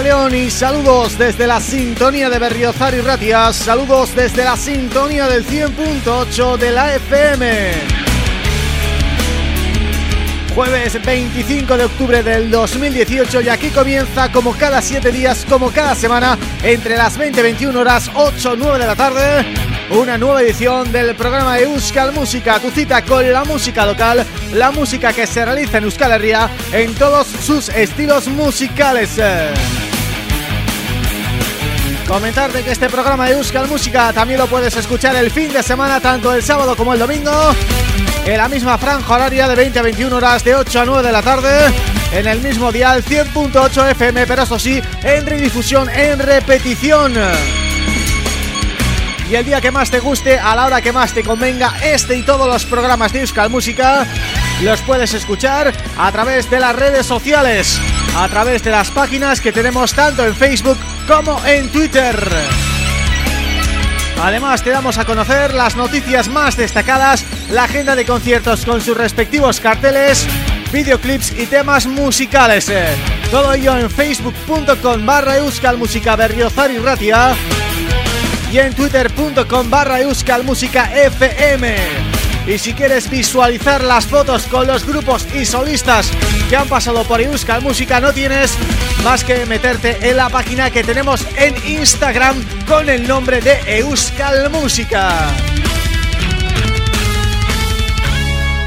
León y saludos desde la sintonía de Berriozar y Ratias, saludos desde la sintonía del 100.8 de la FM. Jueves 25 de octubre del 2018 y aquí comienza como cada 7 días, como cada semana, entre las 20 y 21 horas, 8 9 de la tarde, una nueva edición del programa de Euskal Música, tu cita con la música local, la música que se realiza en Euskal Herria en todos sus estilos musicales. Comentarte que este programa de Euskal Música también lo puedes escuchar el fin de semana, tanto el sábado como el domingo, en la misma franja horaria de 20 a 21 horas, de 8 a 9 de la tarde, en el mismo dial 100.8 FM, pero eso sí, en redifusión, en repetición. Y el día que más te guste, a la hora que más te convenga, este y todos los programas de Euskal Música los puedes escuchar a través de las redes sociales, a través de las páginas que tenemos tanto en Facebook como en Twitter. Además te damos a conocer las noticias más destacadas, la agenda de conciertos con sus respectivos carteles, videoclips y temas musicales. Todo ello en facebook.com barra Euskal Música Berriozar y Ratia y en twitter.com barra Euskal Música FM. Y si quieres visualizar las fotos con los grupos y solistas que han pasado por Euskal Música no tienes más que meterte en la página que tenemos en Instagram con el nombre de Euskal Música.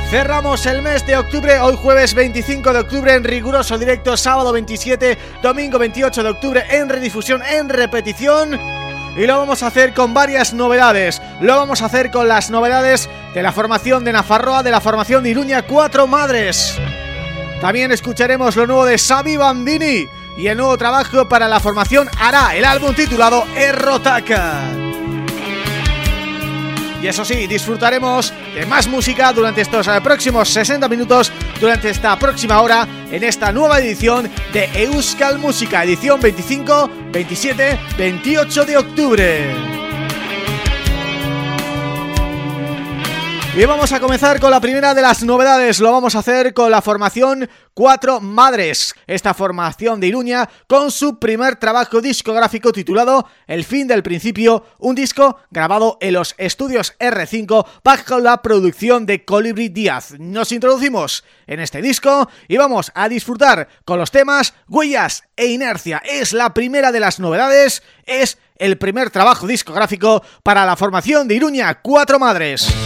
Cerramos el mes de octubre, hoy jueves 25 de octubre en riguroso directo, sábado 27, domingo 28 de octubre en redifusión, en repetición y lo vamos a hacer con varias novedades. Lo vamos a hacer con las novedades de la formación de Nafarroa, de la formación de Iruña Cuatro Madres. También escucharemos lo nuevo de Xavi Bandini y el nuevo trabajo para la formación Ara, el álbum titulado Errotaka. Y eso sí, disfrutaremos de más música durante estos eh, próximos 60 minutos, durante esta próxima hora, en esta nueva edición de Euskal Música, edición 25, 27, 28 de octubre. Y vamos a comenzar con la primera de las novedades, lo vamos a hacer con la formación Cuatro Madres, esta formación de Iruña con su primer trabajo discográfico titulado El fin del principio, un disco grabado en los estudios R5 bajo la producción de Colibri Díaz. Nos introducimos en este disco y vamos a disfrutar con los temas Huellas e Inercia. Es la primera de las novedades, es el primer trabajo discográfico para la formación de Iruña Cuatro Madres.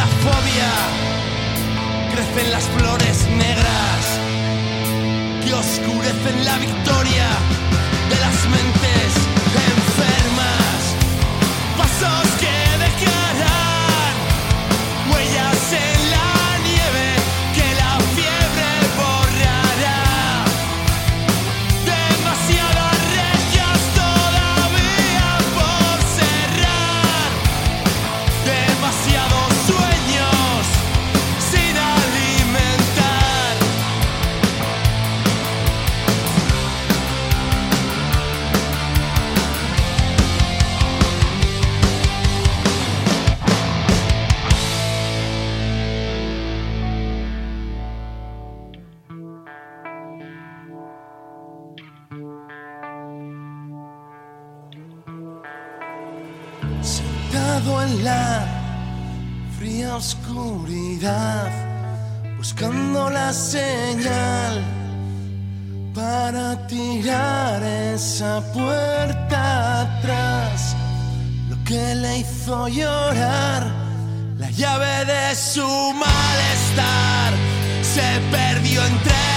la fobia crecen las flores negras que oscurecen la victoria de las mentes enfermas. Pasos que dejarán. buscando la señal para tirar esa puerta atrás. Lo que le hizo llorar, la llave de su malestar se perdió entre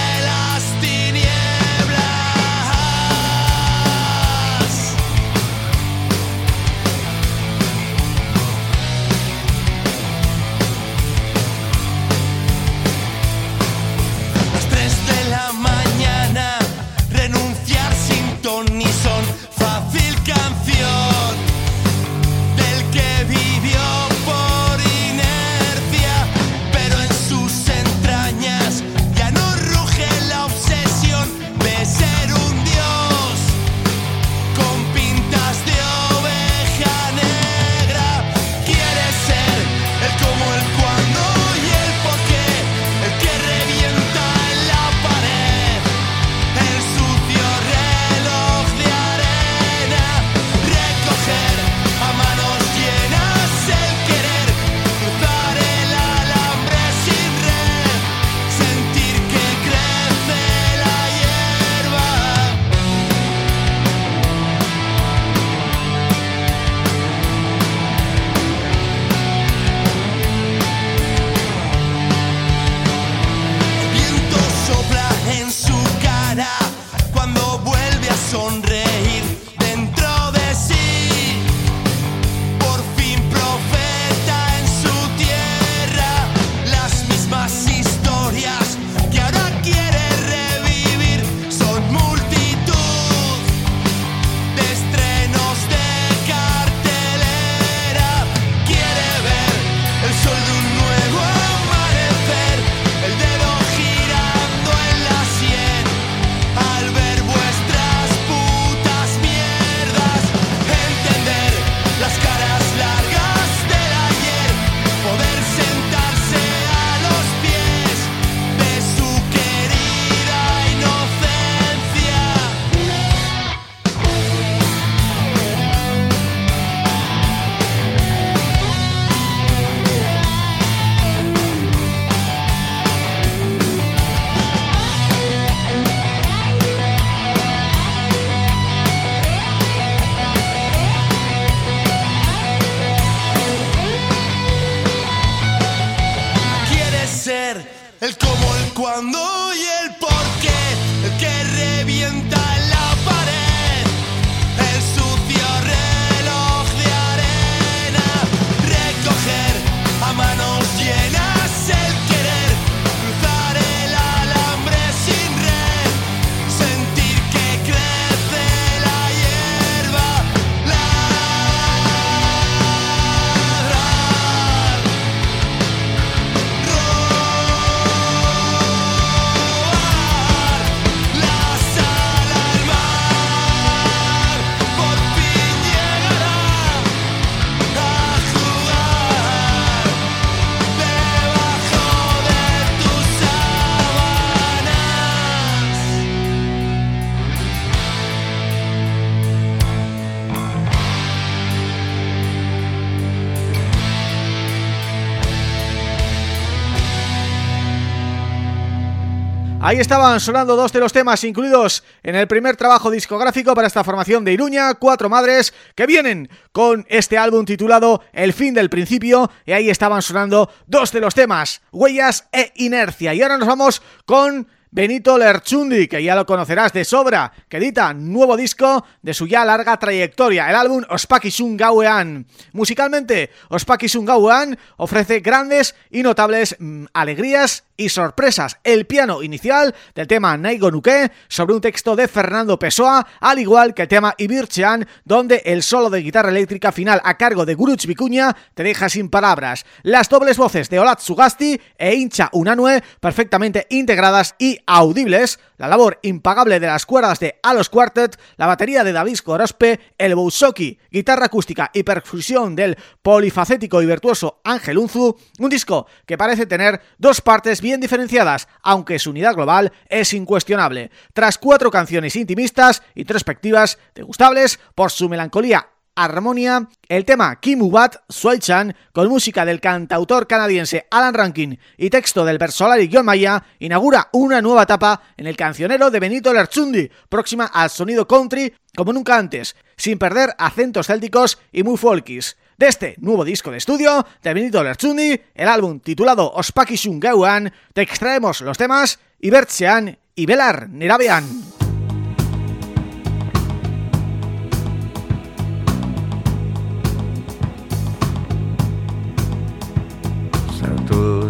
Ahí estaban sonando dos de los temas incluidos en el primer trabajo discográfico para esta formación de Iruña, Cuatro Madres, que vienen con este álbum titulado El fin del principio, y ahí estaban sonando dos de los temas, Huellas e Inercia. Y ahora nos vamos con... Benito Lerchundi, que ya lo conocerás de sobra, que edita nuevo disco de su ya larga trayectoria, el álbum Ospakizun Gauean. Musicalmente, Ospakizun Gauean ofrece grandes y notables mm, alegrías y sorpresas. El piano inicial del tema Naigo Nuke sobre un texto de Fernando Pessoa, al igual que el tema Ibirchean, donde el solo de guitarra eléctrica final a cargo de Guruch Vicuña te deja sin palabras. Las dobles voces de Olat Sugasti e Incha Unanue perfectamente integradas y audibles, la labor impagable de las cuerdas de Alos Quartet, la batería de David Gorospe, el Bousoki, guitarra acústica y percusión del polifacético y virtuoso Ángel Unzu, un disco que parece tener dos partes bien diferenciadas, aunque su unidad global es incuestionable. Tras cuatro canciones intimistas, introspectivas, degustables por su melancolía armonía, el tema Kimubat Suelchan, con música del cantautor canadiense Alan Rankin y texto del Versolari John Maya, inaugura una nueva etapa en el cancionero de Benito Lerchundi, próxima al sonido country como nunca antes, sin perder acentos célticos y muy folkis. De este nuevo disco de estudio de Benito Lerchundi, el álbum titulado Ospakishun Gauan, te extraemos los temas Ibertsean y Belar Nerabean.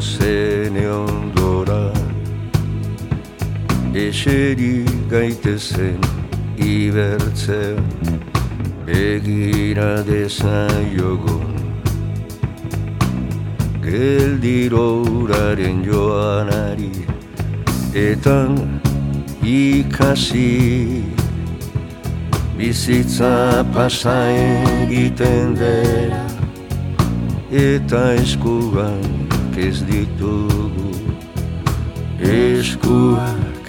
zene ondora Eseri gaitezen ibertzea Egira dezaiogun Geldirouraren joanari Etan ikasi. Bizitza pasa egiten dela Eta eskuan ez ditugu. Eskuak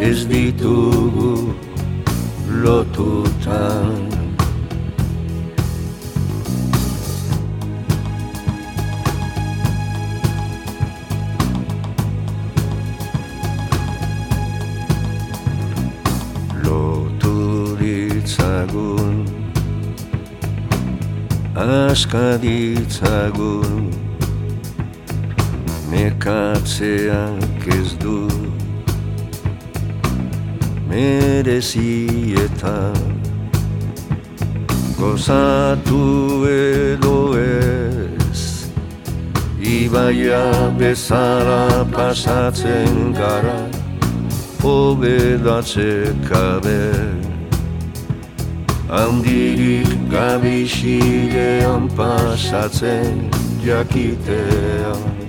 ez ditugu lotutan ditzagun aska ditzagun Nekatzeak ez du Merezietan Gozatu edo ez. Ibaia bezala pasatzen gara Obedatze kabe handirik gabixidean pasatzen jakitean.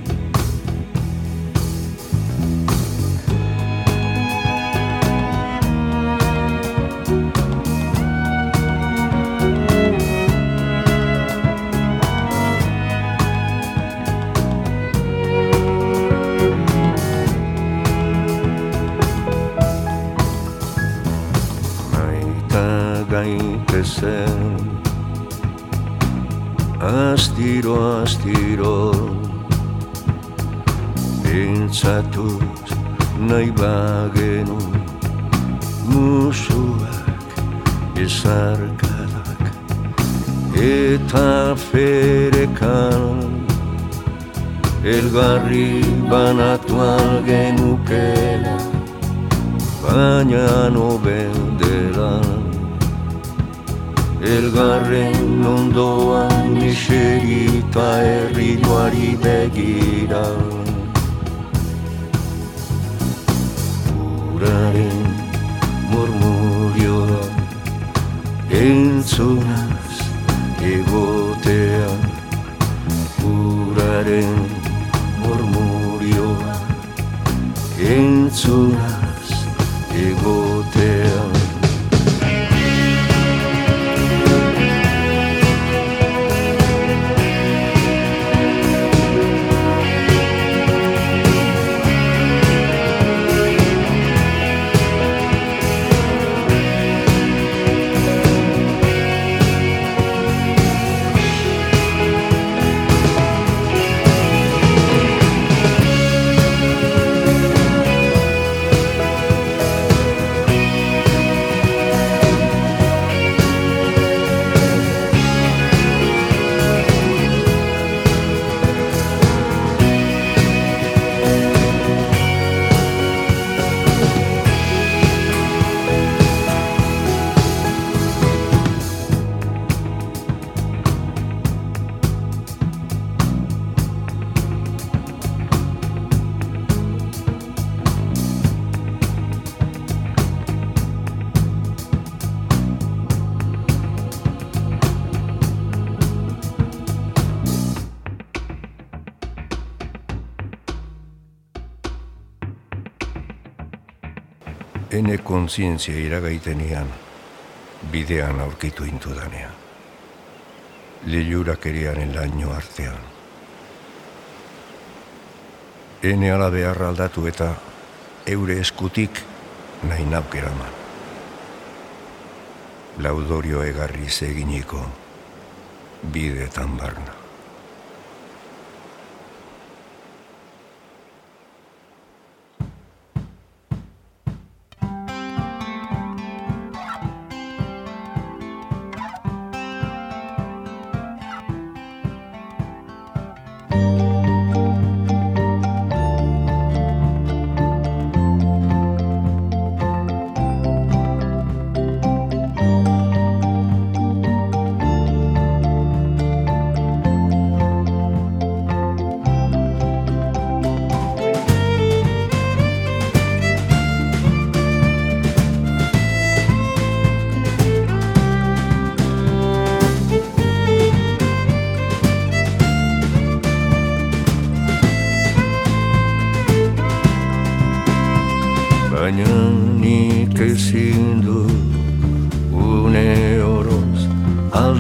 Astiro astiro. Pentsatuz nahi bagenu musuak ezarkadak eta ferekan. Elgarri banatu algenukela baina nobel dela Elgarren ondoan eserita herri joari begira. Uraren murmurioa entzunaz ene kontzientzia iragaitenean, bidean aurkitu intudanean. Lilurak eriaren laino artean. Ene ala beharra aldatu eta eure eskutik nahi naukeraman. Laudorio egarri zeginiko bidetan barna.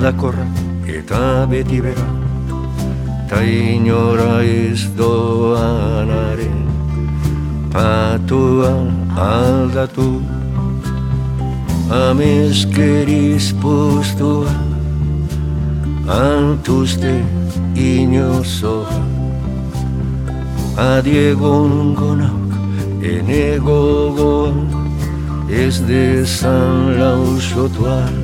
Aldakorra. Eta beti bera Ta inora ez doanaren patua aldatu Amezkeriz postua. Antuzte inozoa. Adiegon gonauk ene gogoan ez dezan lausotuara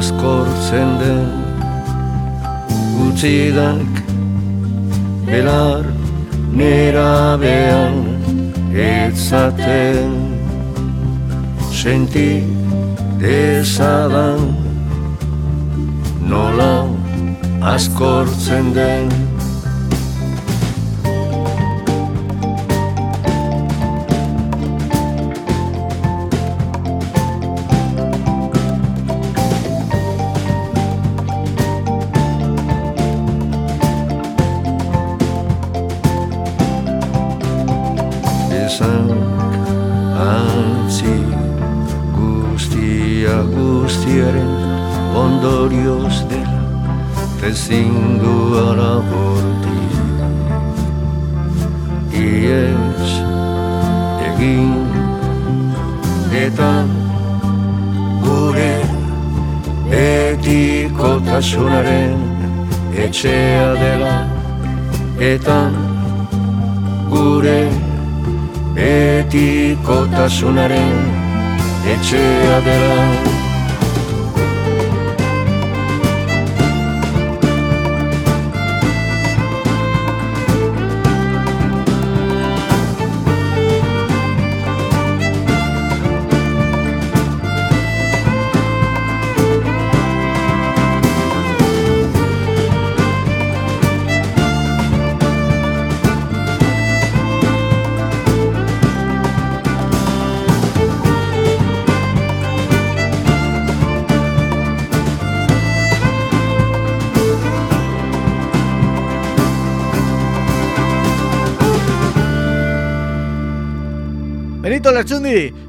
askortzen den utzidak belar nera bean etzaten. Senti dezadan nola askortzen den guztiaren ondorioz dela Tezindu alaborti Iez egin eta gure etikotasunaren etxea dela eta gure etikotasunaren picture of it all.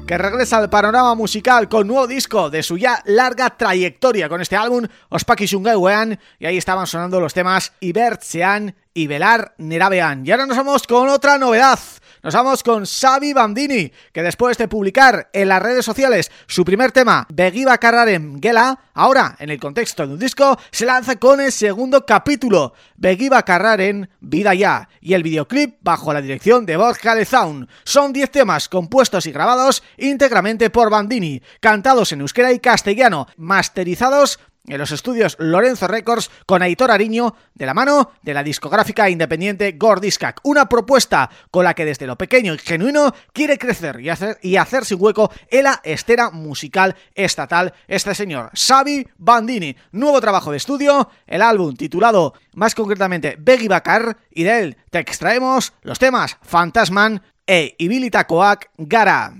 Que regresa al panorama musical con nuevo disco de su ya larga trayectoria con este álbum, Ospaki Wean, y ahí estaban sonando los temas Ibertsean y Velar Nerabean. Y ahora nos vamos con otra novedad, nos vamos con Xavi Bandini, que después de publicar en las redes sociales su primer tema, Begiba Karraren Gela, ahora, en el contexto de un disco, se lanza con el segundo capítulo, Begiba Karraren Vida Ya, y el videoclip bajo la dirección de Borja Lezaun. Son 10 temas compuestos y grabados íntegramente por Bandini, cantados en euskera y castellano, masterizados en los estudios Lorenzo Records con Aitor Ariño de la mano de la discográfica independiente Gordiscac. Una propuesta con la que desde lo pequeño y genuino quiere crecer y, hacer, y hacerse hueco en la estera musical estatal este señor, Xavi Bandini. Nuevo trabajo de estudio, el álbum titulado más concretamente Beggy Bakar y de él te extraemos los temas Fantasman e Ibilitakoak Gara.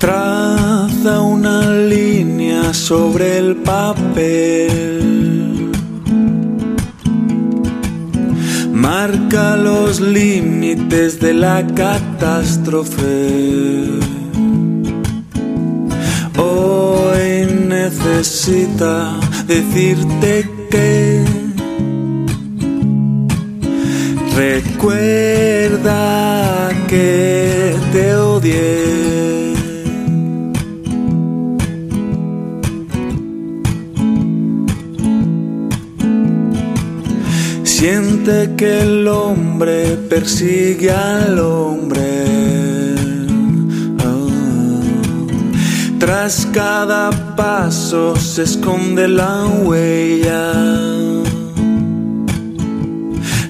Traza una línea sobre el papel. Marca los límites de la catástrofe. Hoy necesita decirte que recuerda que te odié. Siente que el hombre persigue al hombre. Ah. Tras cada paso se esconde la huella.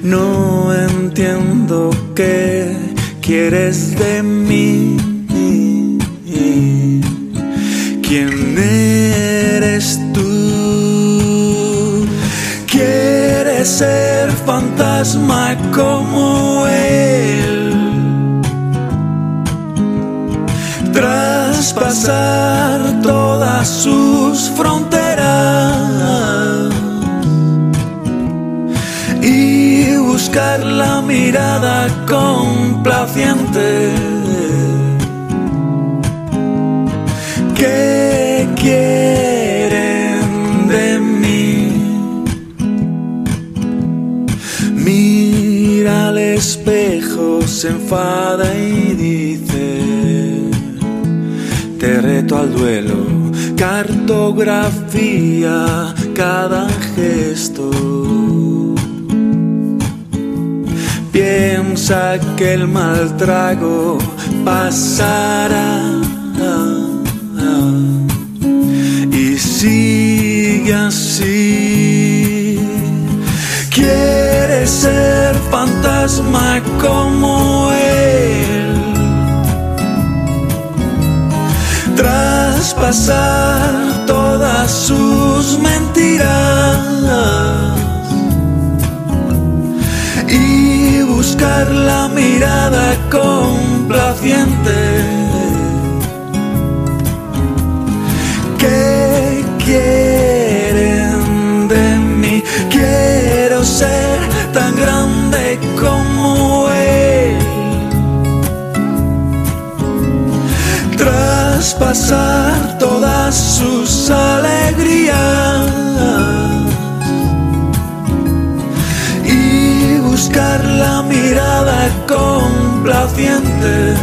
No entiendo qué quieres de mí. ¿Quién eres tú? ¿Quieres ser fantasma como él? Traspasar todas sus fronteras y buscar la mirada complaciente. ¿Qué quieren espejo, se enfada y dice, te reto al duelo, cartografía cada gesto. Piensa que el mal trago pasará y sigue así. Quiere ser fantasma como él. Traspasar todas sus mentiras y buscar la mirada complaciente. Grande como él. Traspasar todas sus alegrías y buscar la mirada complaciente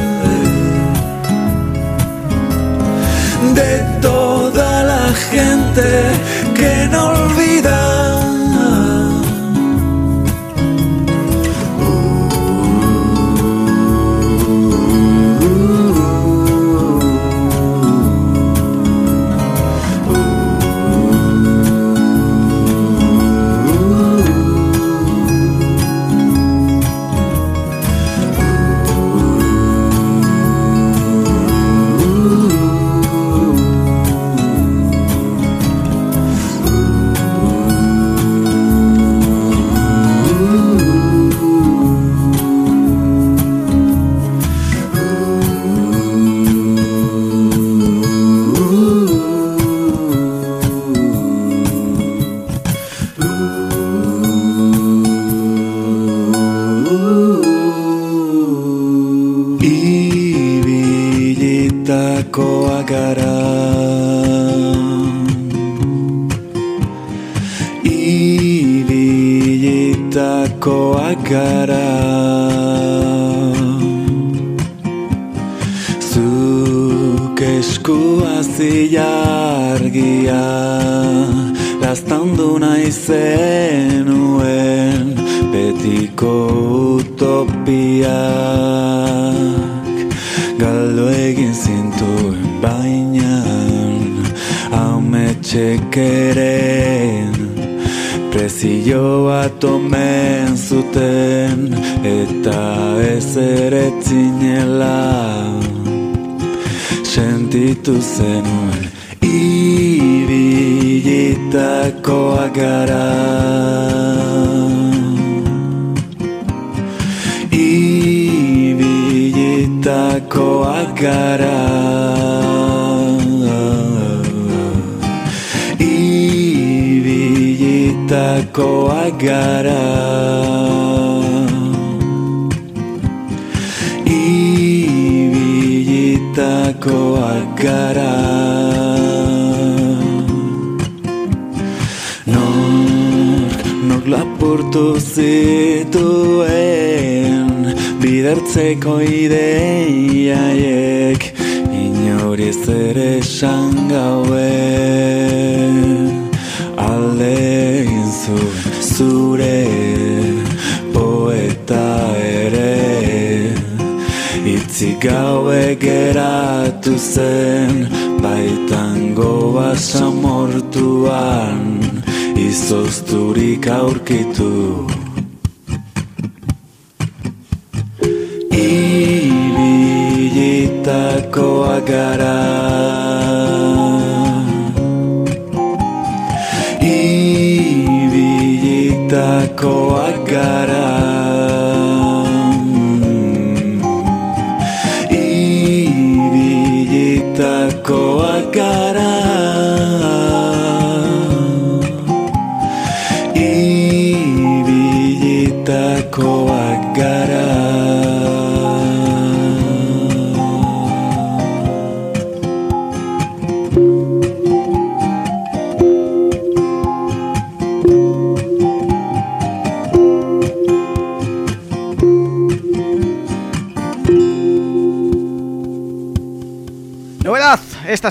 de toda la gente que no olvida. Geratu zen Baitango basamortuan Izozturik aurkitu. Ibilitakoa gara. Ibilitakoa gara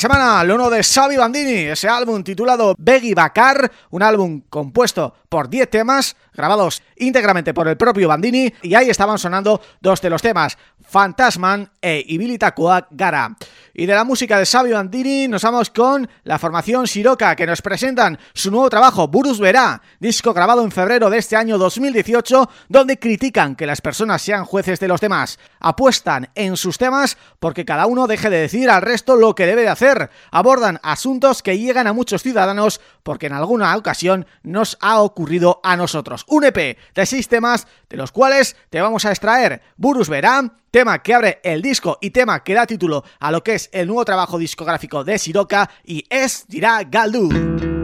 semana, lo uno de Xavi Bandini, ese álbum titulado Beggy Bakar, un álbum compuesto por 10 temas, grabados íntegramente por el propio Bandini, y ahí estaban sonando dos de los temas, Fantasman e Ibilitakoak Gara. Y de la música de Xavi Bandini nos vamos con la formación Siroca, que nos presentan su nuevo trabajo, Burus Verá, disco grabado en febrero de este año 2018, donde critican que las personas sean jueces de los demás. Apuestan en sus temas porque cada uno deje de decir al resto lo que debe de hacer. Abordan asuntos que llegan a muchos ciudadanos porque en alguna ocasión nos ha ocurrido a nosotros. Un EP de seis temas, de los cuales te vamos a extraer Burus Verá, tema que abre el disco y tema que da título a lo que es el nuevo trabajo discográfico de Siroca y es Dirá Galdu.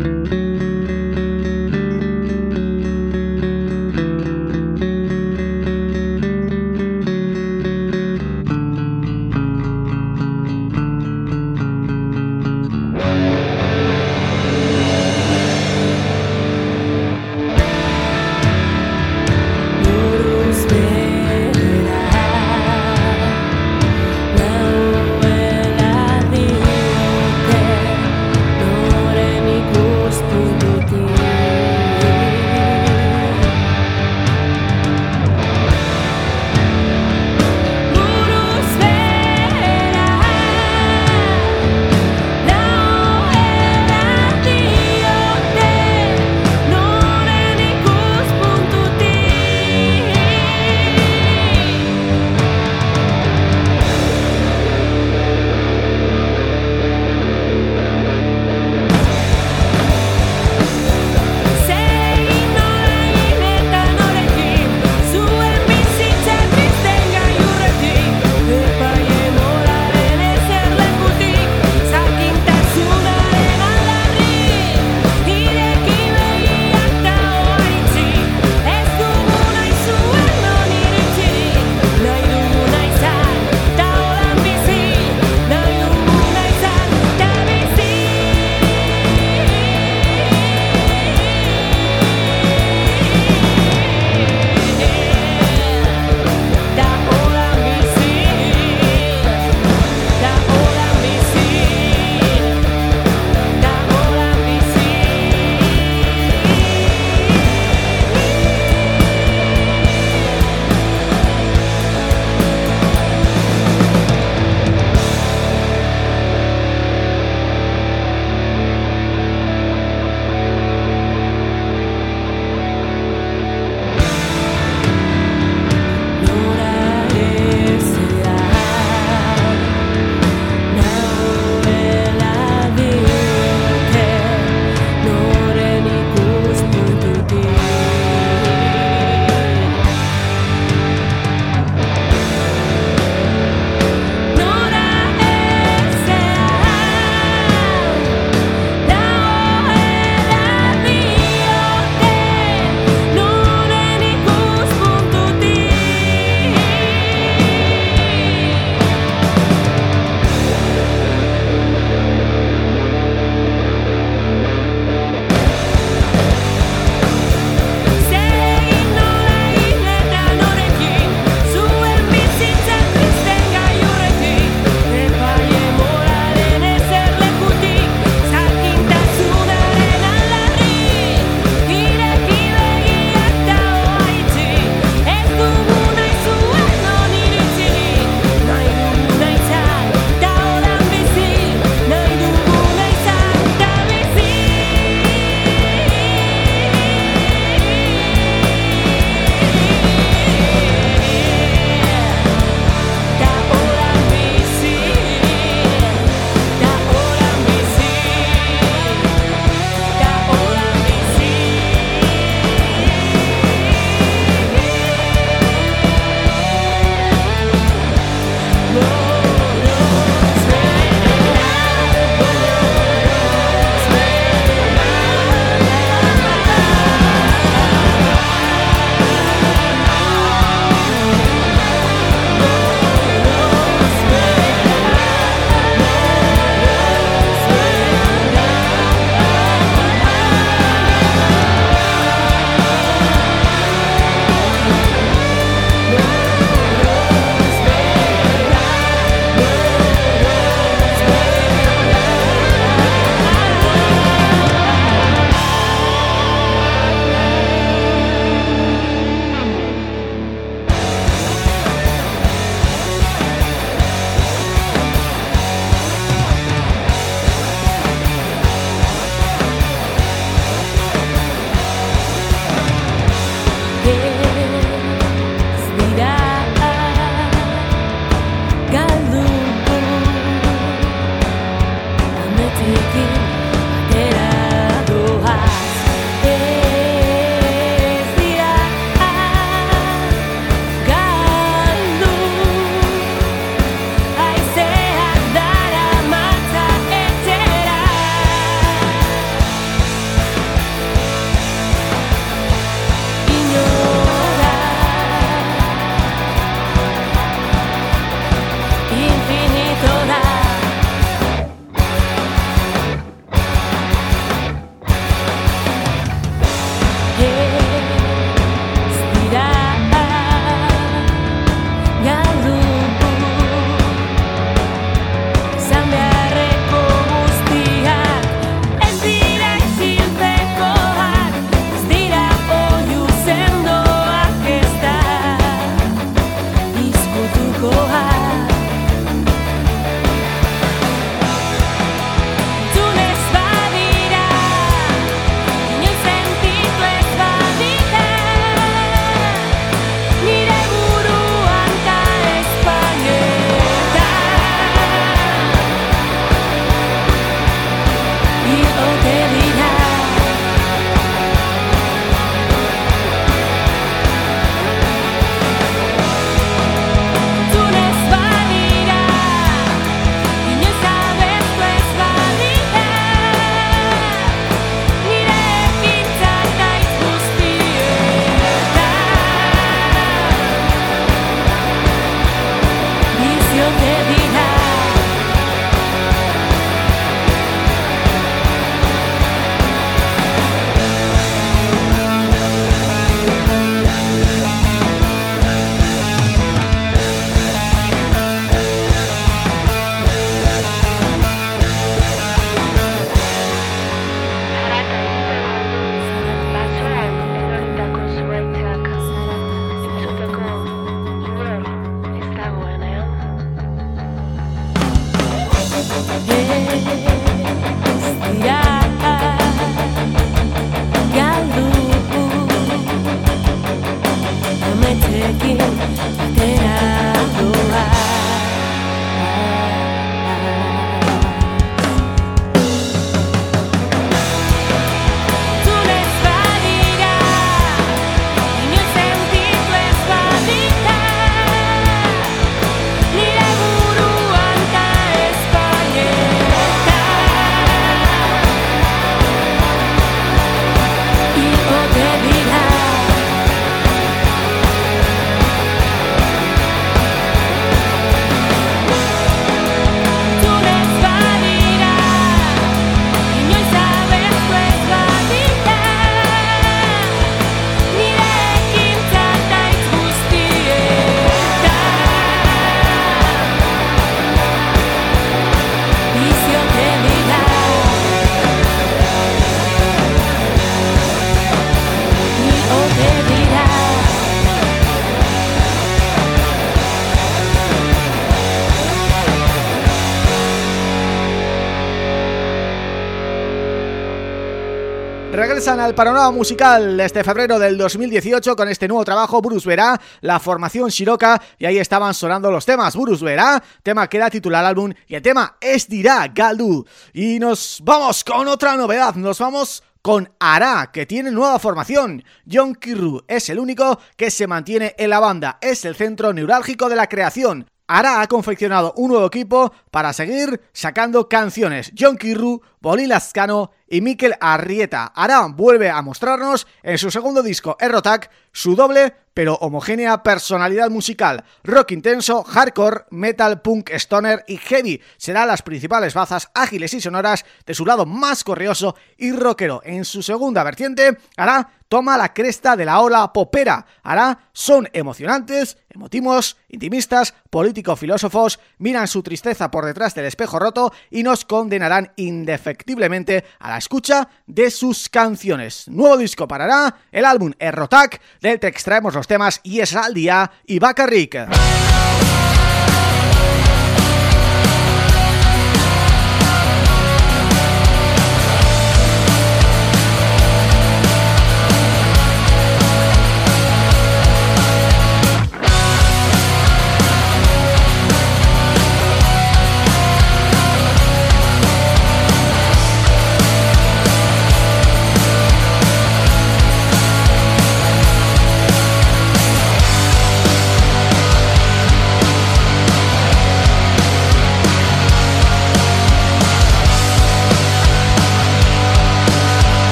Regresan al panorama musical este febrero del 2018 con este nuevo trabajo, Bruce Verá, la formación Shiroka, y ahí estaban sonando los temas Bruce Verá, tema que da titular álbum, y el tema es Dirá Galdu. Y nos vamos con otra novedad, nos vamos con Ara, que tiene nueva formación. John Kirru es el único que se mantiene en la banda, es el centro neurálgico de la creación. Ara ha confeccionado un nuevo equipo para seguir sacando canciones. John Kirru, Bolín Lascano y Mikel Arrieta. Ara vuelve a mostrarnos en su segundo disco, Errotac, su doble pero homogénea personalidad musical. Rock intenso, hardcore, metal, punk, stoner y heavy serán las principales bazas ágiles y sonoras de su lado más corrioso y rockero. En su segunda vertiente, Ara toma la cresta de la ola popera. Ara son emocionantes, emotivos, intimistas, político-filósofos, miran su tristeza por detrás del espejo roto y nos condenarán indefectiblemente a la escucha de sus canciones. Nuevo disco parará, el álbum Errotac, del que extraemos los temas Y es al día y Bacarrica.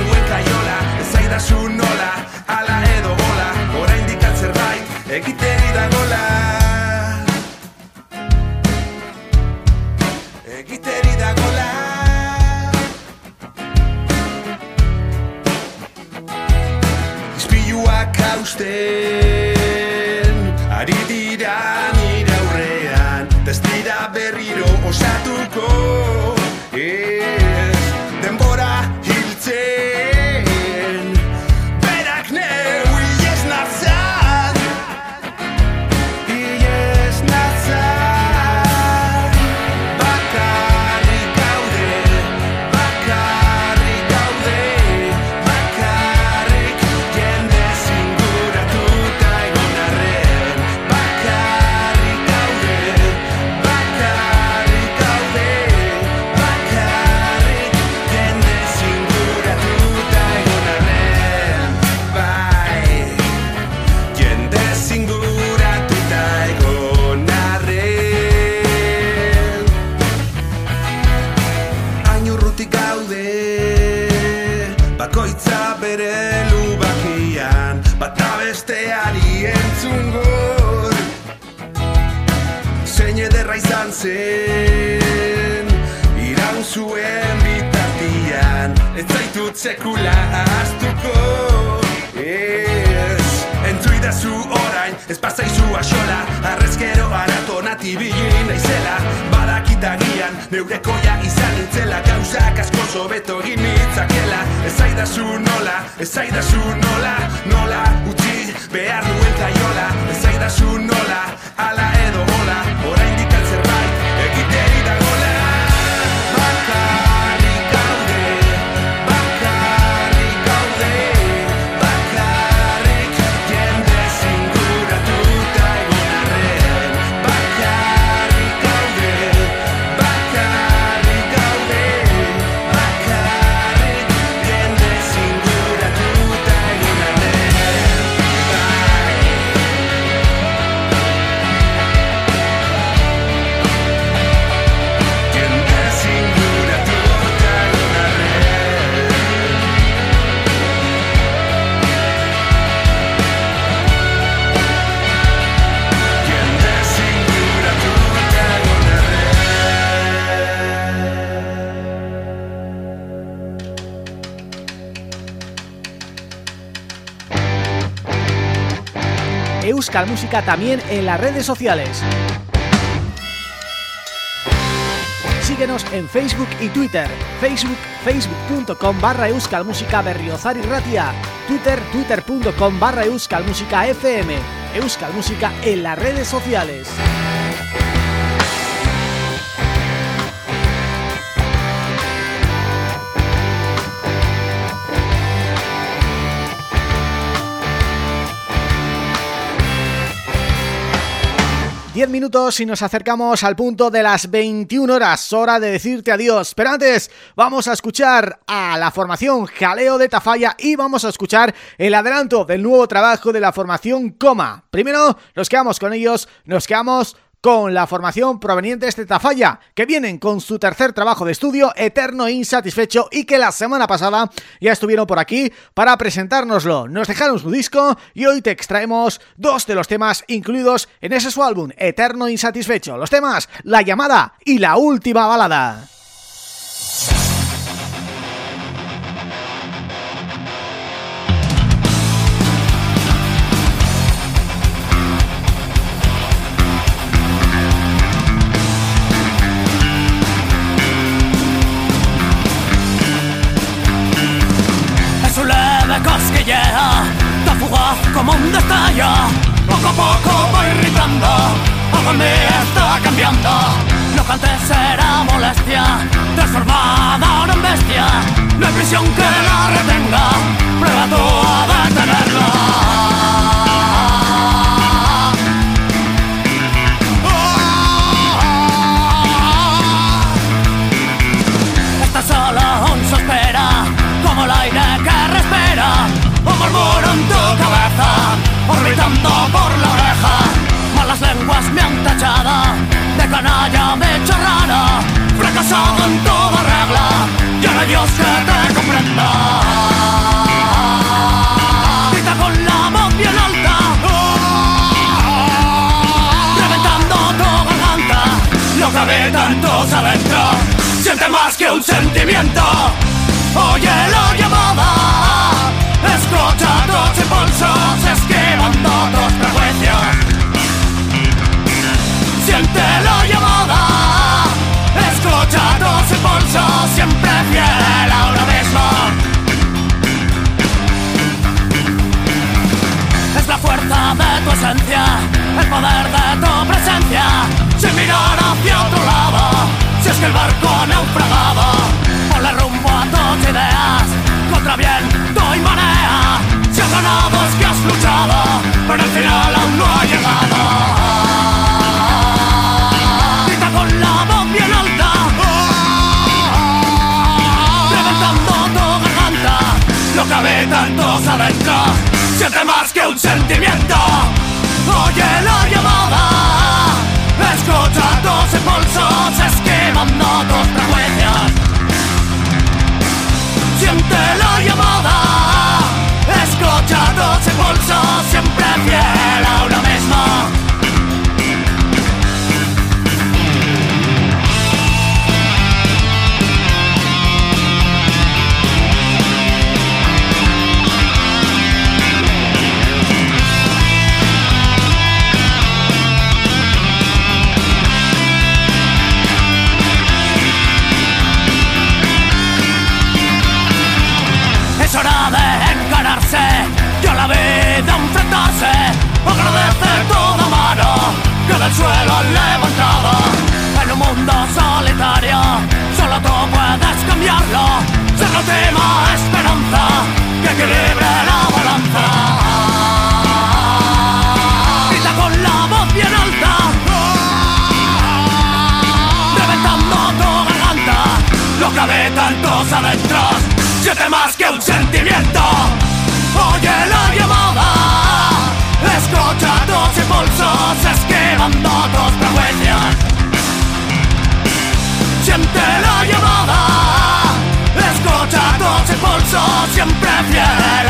Duen kaiola Ez zaidazu nola, ala edo bola Orain dikat zerbait, egiteri da gola Egiteri da gola Ispiluak hausten sekula ahaztuko. Ez Entzuidazu orain Ez pasaizu axola. Arrezkero barato nati bilin naizela. Badakitagian Neurekoia izan nintzela. Gauzak asko sobeto ginitzakela Ez zaidazu nola Ez zaidazu nola Nola utzi behar duen kaiola Ez zaidazu nola Ala edo hola. Orain Música también en las redes sociales. Síguenos en Facebook y Twitter. Facebook, facebook.com barra Euskal Música Berriozar y Ratia. Twitter, twitter.com barra Euskal Música FM. Euskal Música en las redes sociales. Diez minutos y nos acercamos al punto de las 21 horas, hora de decirte adiós. Pero antes vamos a escuchar a la formación Jaleo de Tafalla y vamos a escuchar el adelanto del nuevo trabajo de la formación Coma. Primero nos quedamos con ellos, nos quedamos con la formación proveniente de Tafalla, que vienen con su tercer trabajo de estudio, Eterno Insatisfecho, y que la semana pasada ya estuvieron por aquí para presentárnoslo. Nos dejaron su disco y hoy te extraemos dos de los temas incluidos en ese su álbum, Eterno Insatisfecho. Los temas, La Llamada y La Última Balada. No cantes será molestia, transformada en bestia. No hay prisión que la retenga, prueba tú casado en toda regla, ya no hay Dios que te comprenda. Grita con la voz bien alta, reventando tu garganta, lo cabe tantos adentro, siente más que un sentimiento. Oye la llamada, escucha tus impulsos, esquivando tus prejuicios. Siente impulsos, siempre fiel ahora mismo. Es la fuerza de tu esencia, el poder de tu presencia, sin mirar hacia otro lado, si es que el barco ha naufragado, ponle rumbo a tus ideas, contra viento y marea, si has ganado es que has luchado, pero el final sentimiento. Oye la llamada Escucha tus impulsos Esquivando tus del suelo han levantado. En un mundo solitario, solo tú puedes cambiarlo. Ser la última esperanza que equilibre la balanza. Grita con la voz bien alta. Reventando tu garganta, no cabe tantos adentros, siente más que un sentimiento. Oye la llamada, tus impulsos, esquivando tus prejuicios. Siente la llamada, escucha tus impulsos, siempre fiel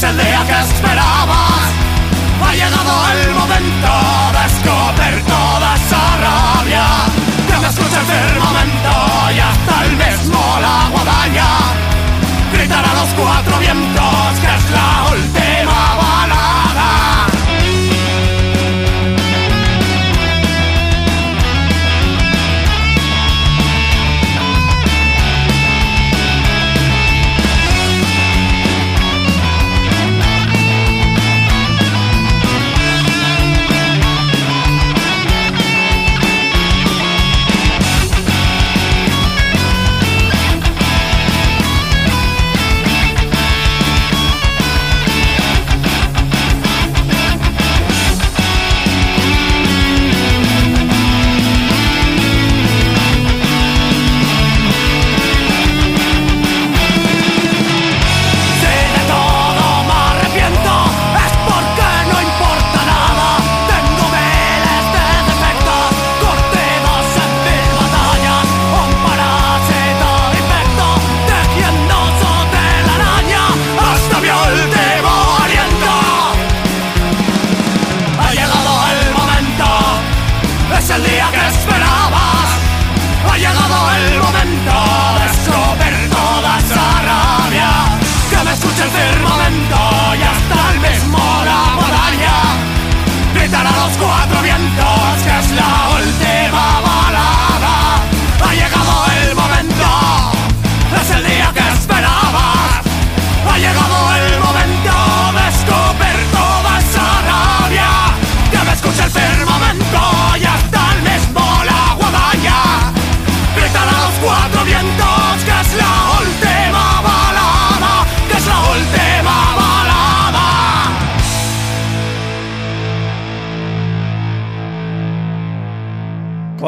es el día que esperabas. Ha llegado el momento de esconder toda esa rabia. Desde escucha el firmamento y hasta el mismo la guadaña. Gritar a los cuatro vientos que es la última.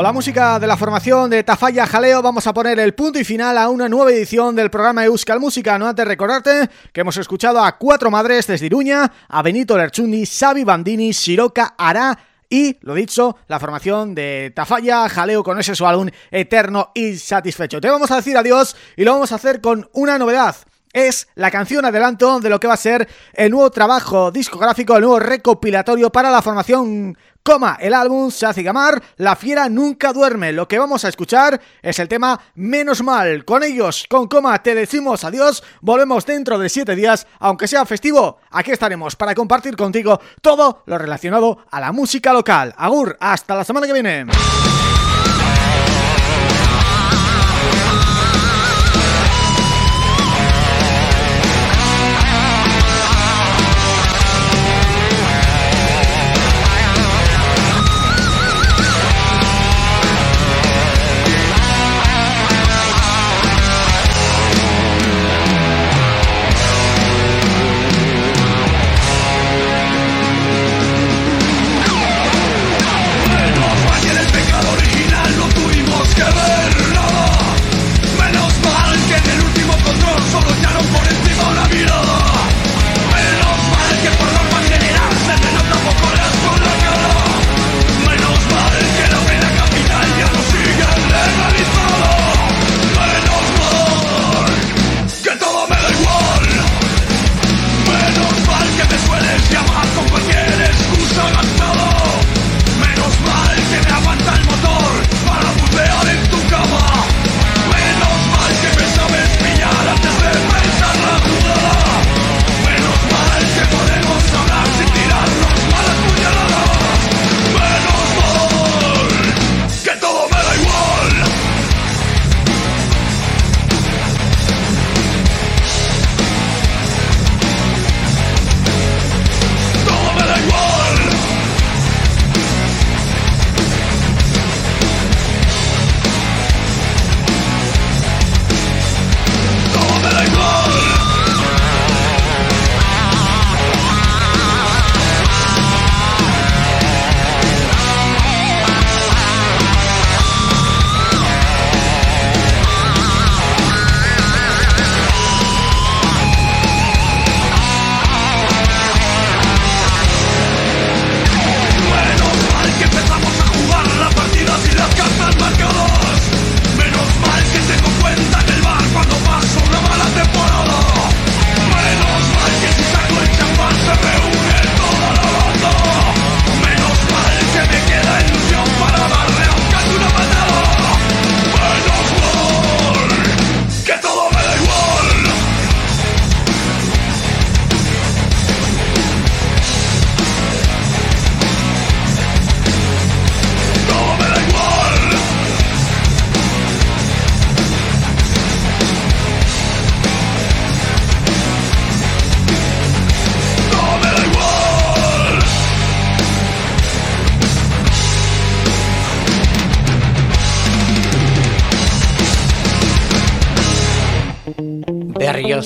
Con la música de la formación de Tafalla Jaleo vamos a poner el punto y final a una nueva edición del programa Euskal Música. No antes recordarte que hemos escuchado a cuatro madres desde Iruña, a Benito Lerchundi, Xavi Bandini, Siroca Ara y, lo dicho, la formación de Tafalla Jaleo con ese su álbum eterno y satisfecho. Te vamos a decir adiós y lo vamos a hacer con una novedad es la canción adelanto de lo que va a ser el nuevo trabajo discográfico, el nuevo recopilatorio para la formación Coma. El álbum se hace llamar La Fiera Nunca Duerme. Lo que vamos a escuchar es el tema Menos Mal. Con ellos, con Coma, te decimos adiós. Volvemos dentro de siete días, aunque sea festivo. Aquí estaremos para compartir contigo todo lo relacionado a la música local. Agur, hasta la semana que viene.